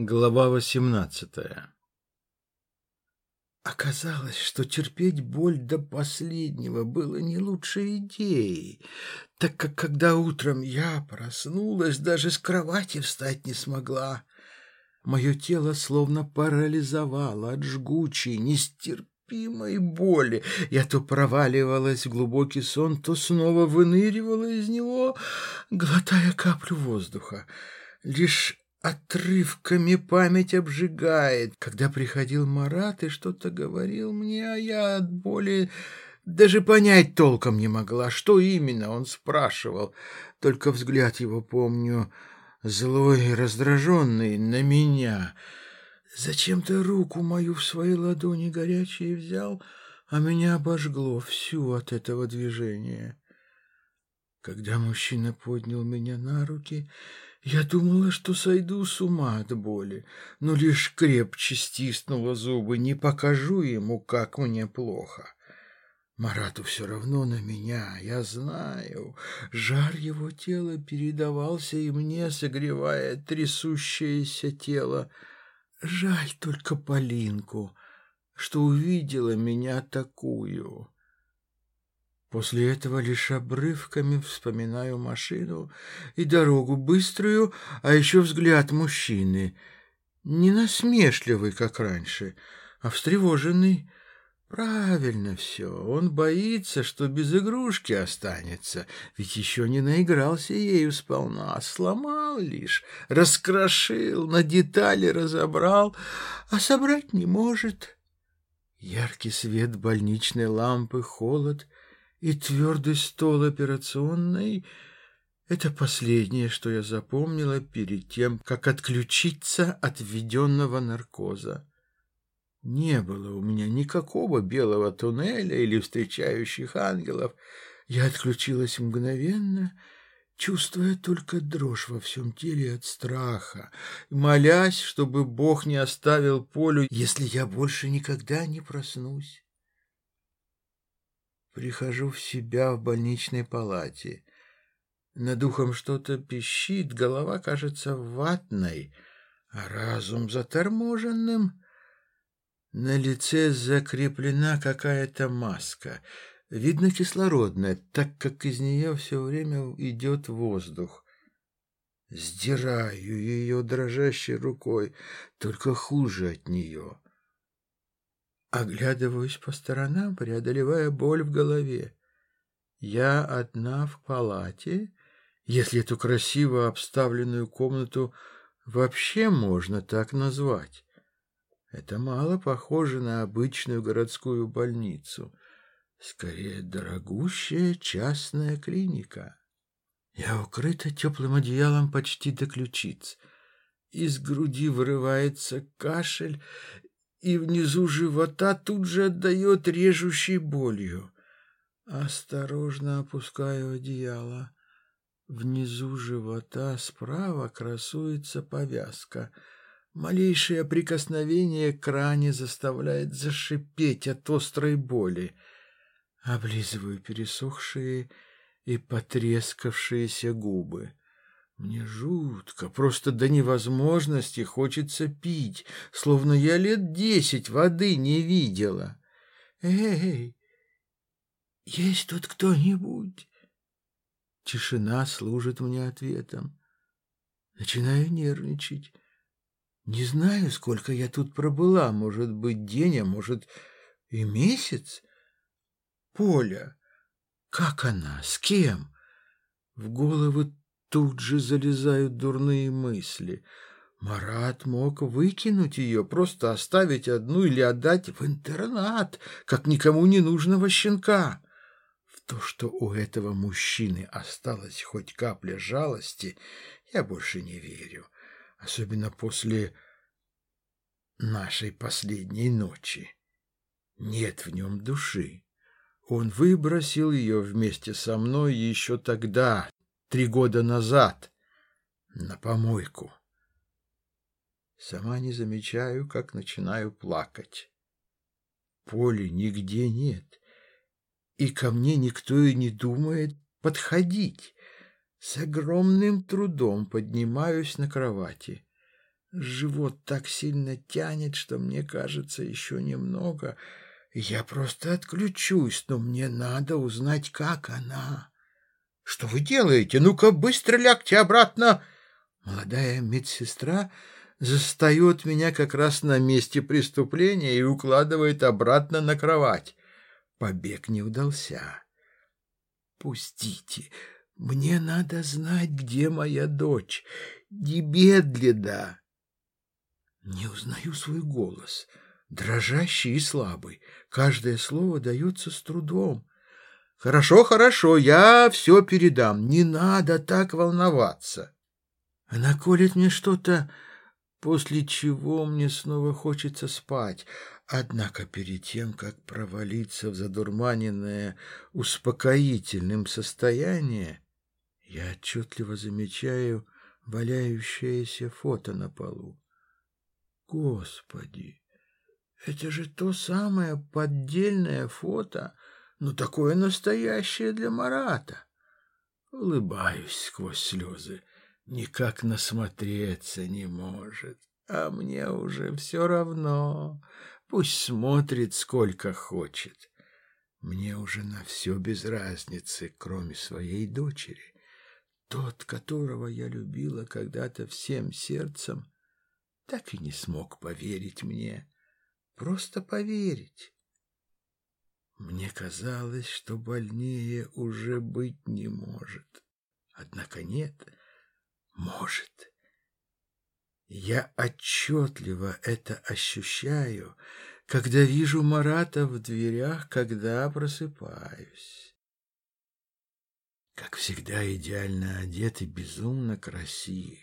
Глава восемнадцатая Оказалось, что терпеть боль до последнего было не лучшей идеей, так как когда утром я проснулась, даже с кровати встать не смогла. Мое тело словно парализовало от жгучей, нестерпимой боли. Я то проваливалась в глубокий сон, то снова выныривала из него, глотая каплю воздуха. Лишь Отрывками память обжигает. Когда приходил Марат и что-то говорил мне, а я от боли даже понять толком не могла, что именно он спрашивал. Только взгляд его помню, злой и раздраженный, на меня. Зачем-то руку мою в свои ладони горячие взял, а меня обожгло всю от этого движения. Когда мужчина поднял меня на руки, я думала, что сойду с ума от боли, но лишь крепче стиснула зубы, не покажу ему, как мне плохо. Марату все равно на меня, я знаю. Жар его тела передавался и мне, согревая трясущееся тело. Жаль только Полинку, что увидела меня такую. После этого лишь обрывками вспоминаю машину и дорогу быструю, а еще взгляд мужчины. Не насмешливый, как раньше, а встревоженный. Правильно все, он боится, что без игрушки останется, ведь еще не наигрался ею сполна, сломал лишь, раскрошил, на детали разобрал, а собрать не может. Яркий свет больничной лампы, холод — и твердый стол операционной — это последнее, что я запомнила перед тем, как отключиться от введенного наркоза. Не было у меня никакого белого туннеля или встречающих ангелов. Я отключилась мгновенно, чувствуя только дрожь во всем теле от страха, молясь, чтобы Бог не оставил Полю, если я больше никогда не проснусь. Прихожу в себя в больничной палате. Над духом что-то пищит, голова кажется ватной, а разум заторможенным. На лице закреплена какая-то маска, видно кислородная, так как из нее все время идет воздух. Сдираю ее дрожащей рукой, только хуже от нее. Оглядываюсь по сторонам, преодолевая боль в голове. Я одна в палате, если эту красиво обставленную комнату вообще можно так назвать. Это мало похоже на обычную городскую больницу. Скорее, дорогущая частная клиника. Я укрыта теплым одеялом почти до ключиц. Из груди вырывается кашель, и внизу живота тут же отдает режущей болью. Осторожно опускаю одеяло. Внизу живота справа красуется повязка. Малейшее прикосновение к ране заставляет зашипеть от острой боли. Облизываю пересохшие и потрескавшиеся губы. Мне жутко, просто до невозможности хочется пить, словно я лет десять воды не видела. Эй, есть тут кто-нибудь? Тишина служит мне ответом. Начинаю нервничать. Не знаю, сколько я тут пробыла, может быть, день, а может и месяц. Поля, как она, с кем? В голову Тут же залезают дурные мысли. Марат мог выкинуть ее, просто оставить одну или отдать в интернат, как никому не нужного щенка. В то, что у этого мужчины осталась хоть капля жалости, я больше не верю, особенно после нашей последней ночи. Нет в нем души. Он выбросил ее вместе со мной еще тогда, три года назад на помойку. Сама не замечаю, как начинаю плакать. Поли нигде нет, и ко мне никто и не думает подходить. С огромным трудом поднимаюсь на кровати. Живот так сильно тянет, что мне кажется еще немного. Я просто отключусь, но мне надо узнать, как она. Что вы делаете? Ну-ка, быстро лягте обратно. Молодая медсестра застает меня как раз на месте преступления и укладывает обратно на кровать. Побег не удался. «Пустите, мне надо знать, где моя дочь. Немедленно!» Не узнаю свой голос, дрожащий и слабый. Каждое слово дается с трудом. «Хорошо, хорошо, я все передам. Не надо так волноваться». Она колет мне что-то, после чего мне снова хочется спать. Однако перед тем, как провалиться в задурманенное успокоительным состояние, я отчетливо замечаю валяющееся фото на полу. Господи, это же то самое поддельное фото, но такое настоящее для Марата. Улыбаюсь сквозь слезы, никак насмотреться не может, а мне уже все равно. Пусть смотрит сколько хочет. Мне уже на все без разницы, кроме своей дочери. Тот, которого я любила когда-то всем сердцем, так и не смог поверить мне. Просто поверить. Мне казалось, что больнее уже быть не может. Однако нет, может. Я отчетливо это ощущаю, когда вижу Марата в дверях, когда просыпаюсь. Как всегда идеально одет и безумно красив.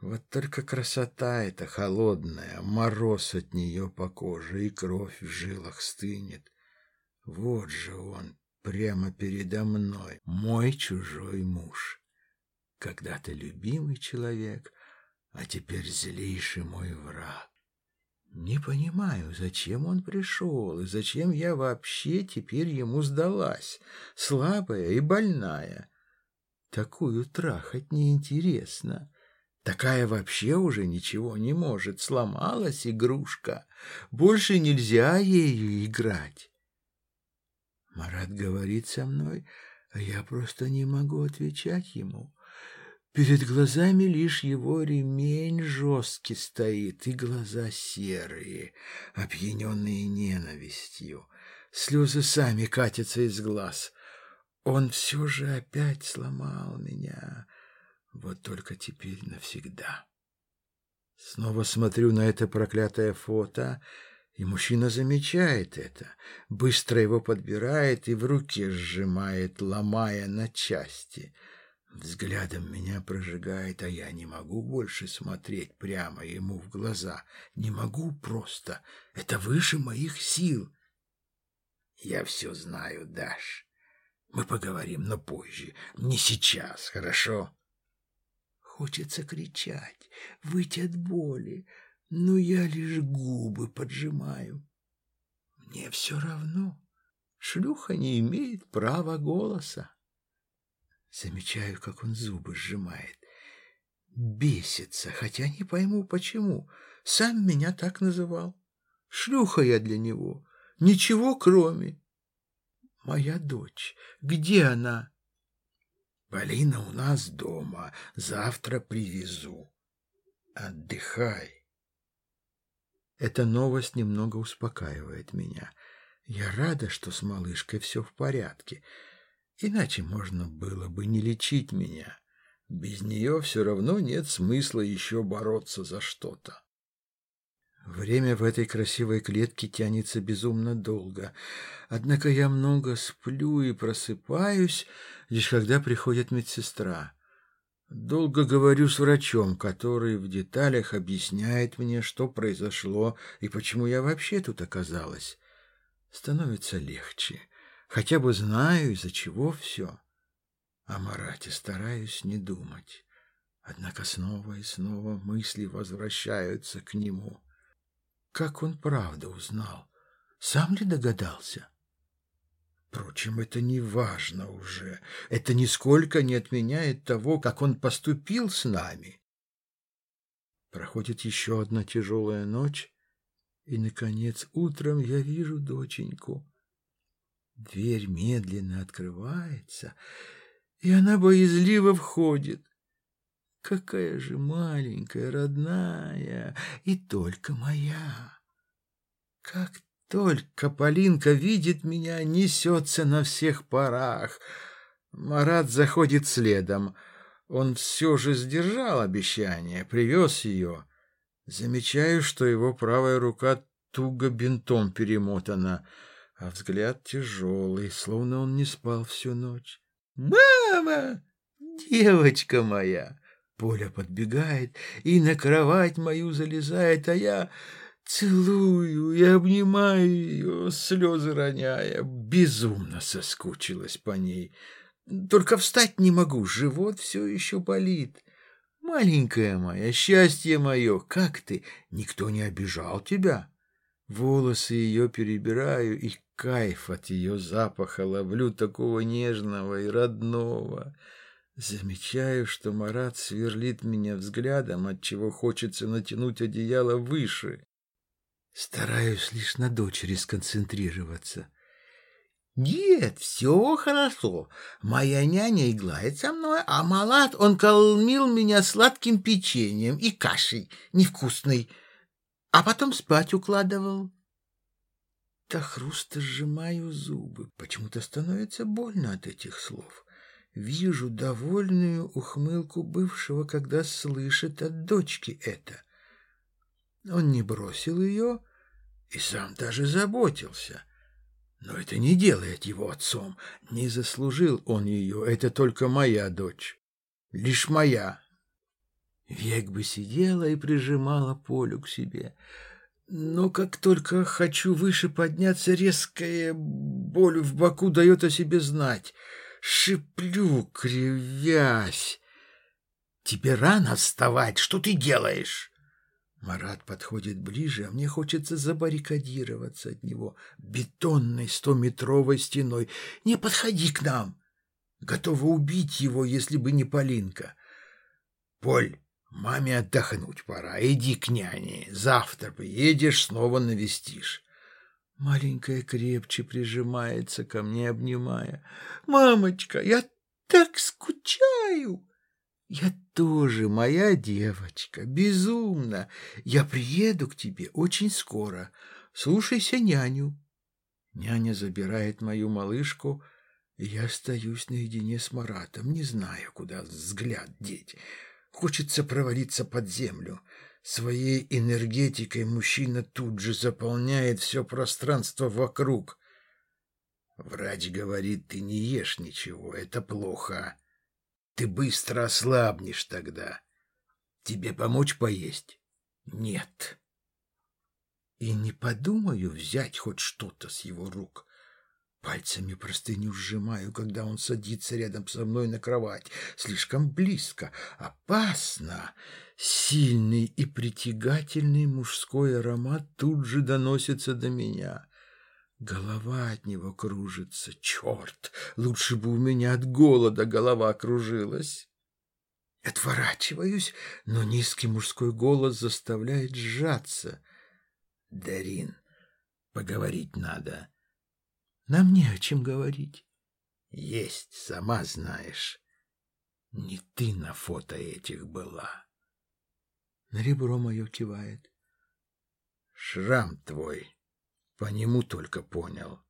Вот только красота эта холодная, мороз от нее по коже, и кровь в жилах стынет. Вот же он, прямо передо мной, мой чужой муж. Когда-то любимый человек — а теперь злейший мой враг. Не понимаю, зачем он пришел, и зачем я вообще теперь ему сдалась, слабая и больная. Такую трахать неинтересно. Такая вообще уже ничего не может, сломалась игрушка. Больше нельзя ею играть. Марат говорит со мной, а я просто не могу отвечать ему. Перед глазами лишь его ремень жесткий стоит, и глаза серые, опьяненные ненавистью. Слезы сами катятся из глаз. Он все же опять сломал меня, вот только теперь навсегда. Снова смотрю на это проклятое фото, и мужчина замечает это, быстро его подбирает и в руке сжимает, ломая на части — Взглядом меня прожигает, а я не могу больше смотреть прямо ему в глаза. Не могу просто. Это выше моих сил. Я все знаю, Даш. Мы поговорим, но позже. Не сейчас, хорошо? Хочется кричать, выть от боли, но я лишь губы поджимаю. Мне все равно. Шлюха не имеет права голоса. Замечаю, как он зубы сжимает. Бесится, хотя не пойму, почему. Сам меня так называл. Шлюха я для него. Ничего кроме. Моя дочь. Где она? Полина у нас дома. Завтра привезу. Отдыхай. Эта новость немного успокаивает меня. Я рада, что с малышкой все в порядке. Иначе можно было бы не лечить меня. Без нее все равно нет смысла еще бороться за что-то. Время в этой красивой клетке тянется безумно долго. Однако я много сплю и просыпаюсь, лишь когда приходит медсестра. Долго говорю с врачом, который в деталях объясняет мне, что произошло и почему я вообще тут оказалась. Становится легче. Хотя бы знаю, из-за чего все. О Марате стараюсь не думать. Однако снова и снова мысли возвращаются к нему. Как он правда узнал? Сам ли догадался? Впрочем, это не важно уже. Это нисколько не отменяет того, как он поступил с нами. Проходит еще одна тяжелая ночь, и, наконец, утром я вижу доченьку. Дверь медленно открывается, и она боязливо входит. Какая же маленькая, родная, и только моя. Как только Полинка видит меня, несется на всех парах. Марат заходит следом. Он все же сдержал обещание, привез ее. Замечаю, что его правая рука туго бинтом перемотана, а взгляд тяжелый, словно он не спал всю ночь. «Мама! Девочка моя!» Поля подбегает и на кровать мою залезает, а я целую и обнимаю ее, слезы роняя. Безумно соскучилась по ней. Только встать не могу, живот все еще болит. Маленькая моя, счастье мое, как ты? Никто не обижал тебя? Волосы ее перебираю, и кайф от ее запаха ловлю такого нежного и родного. Замечаю, что Марат сверлит меня взглядом, отчего хочется натянуть одеяло выше. Стараюсь лишь на дочери сконцентрироваться. Нет, все хорошо. Моя няня иглает со мной, а Малат, он кормил меня сладким печеньем и кашей невкусной, а потом спать укладывал. До хруста сжимаю зубы. Почему-то становится больно от этих слов вижу довольную ухмылку бывшего, когда слышит от дочки это. Он не бросил ее и сам даже заботился. Но это не делает его отцом. Не заслужил он ее, это только моя дочь. Лишь моя. Век бы сидела и прижимала Полю к себе. Но как только хочу выше подняться, резкая боль в боку дает о себе знать — шиплю, кривясь. Тебе рано вставать, что ты делаешь? Марат подходит ближе, а мне хочется забаррикадироваться от него бетонной стометровой стеной. Не подходи к нам. Готова убить его, если бы не Полинка. Поль, маме отдохнуть пора. Иди к няне. Завтра приедешь, снова навестишь. Маленькая крепче прижимается ко мне, обнимая. «Мамочка, я так скучаю!» «Я тоже моя девочка, безумно. Я приеду к тебе очень скоро. Слушайся няню». Няня забирает мою малышку, и я остаюсь наедине с Маратом, не знаю, куда взгляд деть. Хочется провалиться под землю. Своей энергетикой мужчина тут же заполняет все пространство вокруг. Врач говорит, ты не ешь ничего, это плохо. Ты быстро ослабнешь тогда. Тебе помочь поесть? Нет. И не подумаю взять хоть что-то с его рук. Пальцами простыню сжимаю, когда он садится рядом со мной на кровать. Слишком близко. Опасно. Сильный и притягательный мужской аромат тут же доносится до меня. Голова от него кружится. Черт! Лучше бы у меня от голода голова кружилась. Отворачиваюсь, но низкий мужской голос заставляет сжаться. «Дарин, поговорить надо». Нам не о чем говорить. Есть, сама знаешь. Не ты на фото этих была. На ребро мое кивает. Шрам твой. По нему только понял.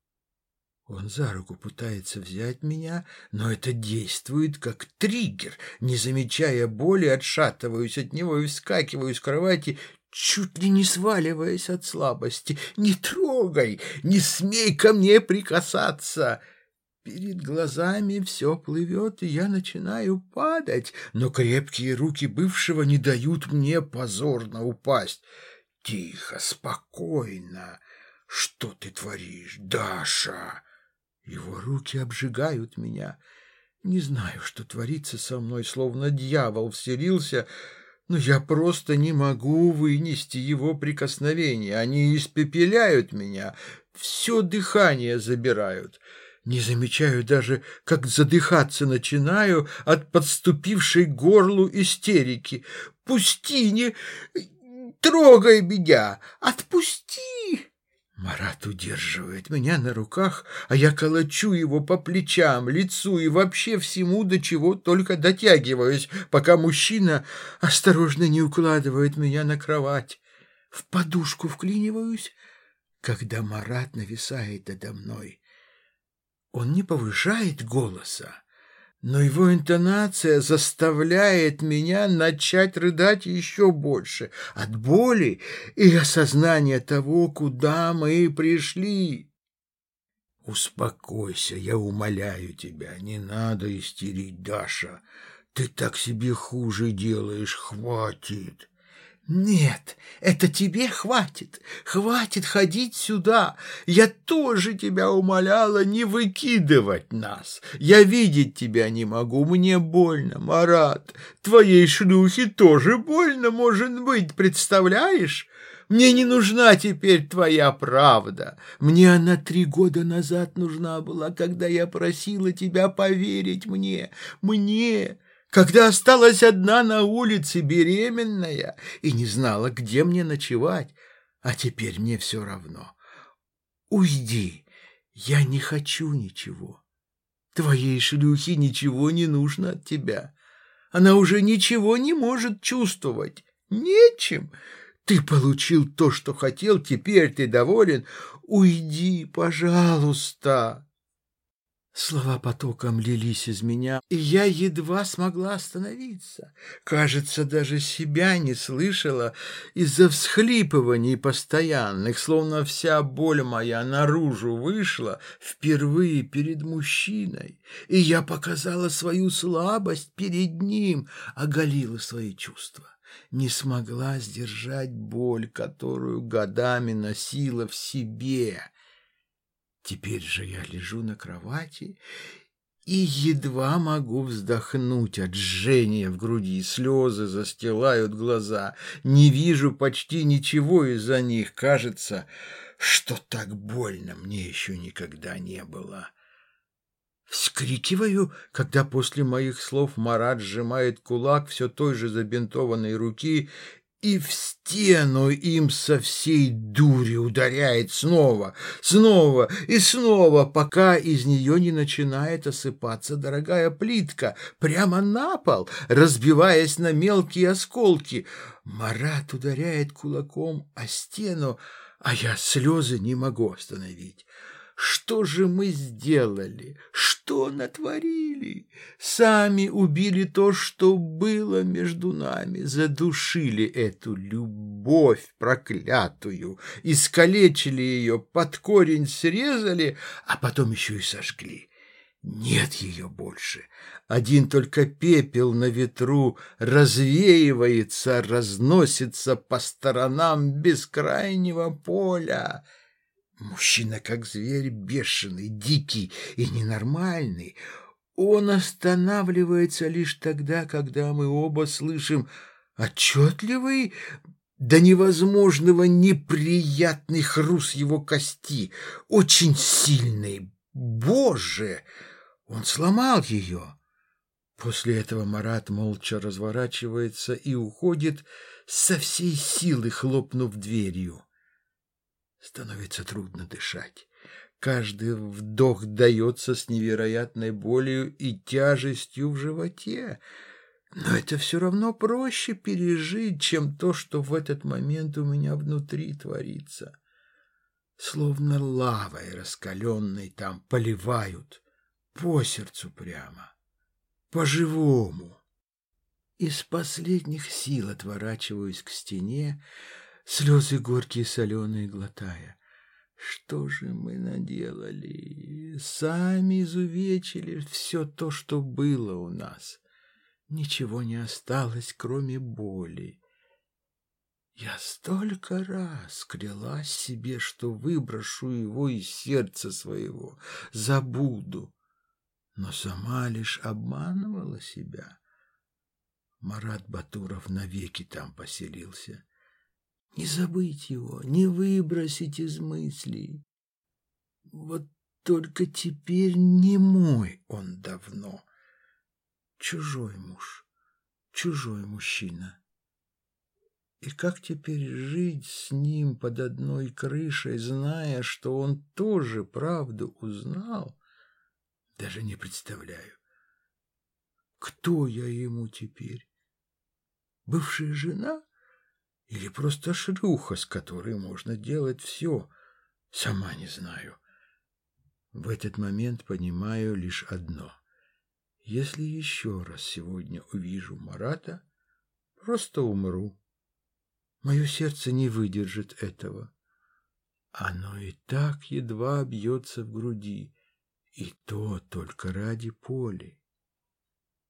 Он за руку пытается взять меня, но это действует как триггер. Не замечая боли, отшатываюсь от него и вскакиваю с кровати, чуть ли не сваливаясь от слабости. «Не трогай! Не смей ко мне прикасаться!» Перед глазами все плывет, и я начинаю падать, но крепкие руки бывшего не дают мне позорно упасть. «Тихо, спокойно! Что ты творишь, Даша?» Его руки обжигают меня. Не знаю, что творится со мной, словно дьявол вселился, — но я просто не могу вынести его прикосновения. Они испепеляют меня, все дыхание забирают. Не замечаю даже, как задыхаться начинаю от подступившей горлу истерики. «Пусти, не трогай меня! Отпусти!» Марат удерживает меня на руках, а я колочу его по плечам, лицу и вообще всему, до чего только дотягиваюсь, пока мужчина осторожно не укладывает меня на кровать. В подушку вклиниваюсь, когда Марат нависает надо мной. Он не повышает голоса, но его интонация заставляет меня начать рыдать еще больше от боли и осознания того, куда мы пришли. Успокойся, я умоляю тебя, не надо истерить, Даша. Ты так себе хуже делаешь, хватит. «Нет, это тебе хватит, хватит ходить сюда. Я тоже тебя умоляла не выкидывать нас. Я видеть тебя не могу, мне больно, Марат. Твоей шлюхе тоже больно, может быть, представляешь?» Мне не нужна теперь твоя правда. Мне она три года назад нужна была, когда я просила тебя поверить мне. Мне, когда осталась одна на улице, беременная, и не знала, где мне ночевать, а теперь мне все равно. Уйди, я не хочу ничего. Твоей шлюхе ничего не нужно от тебя. Она уже ничего не может чувствовать. Нечем. Ты получил то, что хотел, теперь ты доволен. Уйди, пожалуйста. Слова потоком лились из меня, и я едва смогла остановиться. Кажется, даже себя не слышала из-за всхлипываний постоянных, словно вся боль моя наружу вышла впервые перед мужчиной, и я показала свою слабость перед ним, оголила свои чувства не смогла сдержать боль, которую годами носила в себе, Теперь же я лежу на кровати и едва могу вздохнуть от жжения в груди. Слезы застилают глаза. Не вижу почти ничего из-за них. Кажется, что так больно мне еще никогда не было. Вскрикиваю, когда после моих слов Марат сжимает кулак все той же забинтованной руки и в стену им со всей дури ударяет снова, снова и снова, пока из нее не начинает осыпаться дорогая плитка прямо на пол, разбиваясь на мелкие осколки. Марат ударяет кулаком о стену, а я слезы не могу остановить. Что же мы сделали? Что натворили? Сами убили то, что было между нами, задушили эту любовь проклятую, искалечили ее, под корень срезали, а потом еще и сожгли. Нет ее больше. Один только пепел на ветру развеивается, разносится по сторонам бескрайнего поля. Мужчина как зверь бешеный, дикий и ненормальный. Он останавливается лишь тогда, когда мы оба слышим отчетливый до невозможного неприятный хруст его кости, очень сильный. Боже! Он сломал ее. После этого Марат молча разворачивается и уходит со всей силы, хлопнув дверью. Становится трудно дышать. Каждый вдох дается с невероятной болью и тяжестью в животе. Но это все равно проще пережить, чем то, что в этот момент у меня внутри творится. Словно лавой раскаленной там поливают, по сердцу прямо, по-живому. Из последних сил отворачиваюсь к стене, слезы горькие соленые глотая. Что же мы наделали? Сами изувечили все то, что было у нас. Ничего не осталось, кроме боли. Я столько раз клялась себе, что выброшу его из сердца своего, забуду, но сама лишь обманывала себя. Марат Батуров навеки там поселился. Не забыть его, не выбросить из мыслей. Вот только теперь не мой он давно. Чужой муж, чужой мужчина. И как теперь жить с ним под одной крышей, зная, что он тоже правду узнал, даже не представляю. Кто я ему теперь? Бывшая жена? Или просто шлюха, с которой можно делать все? Сама не знаю. В этот момент понимаю лишь одно. Если еще раз сегодня увижу Марата, просто умру. Мое сердце не выдержит этого. Оно и так едва бьется в груди, и то только ради Поли.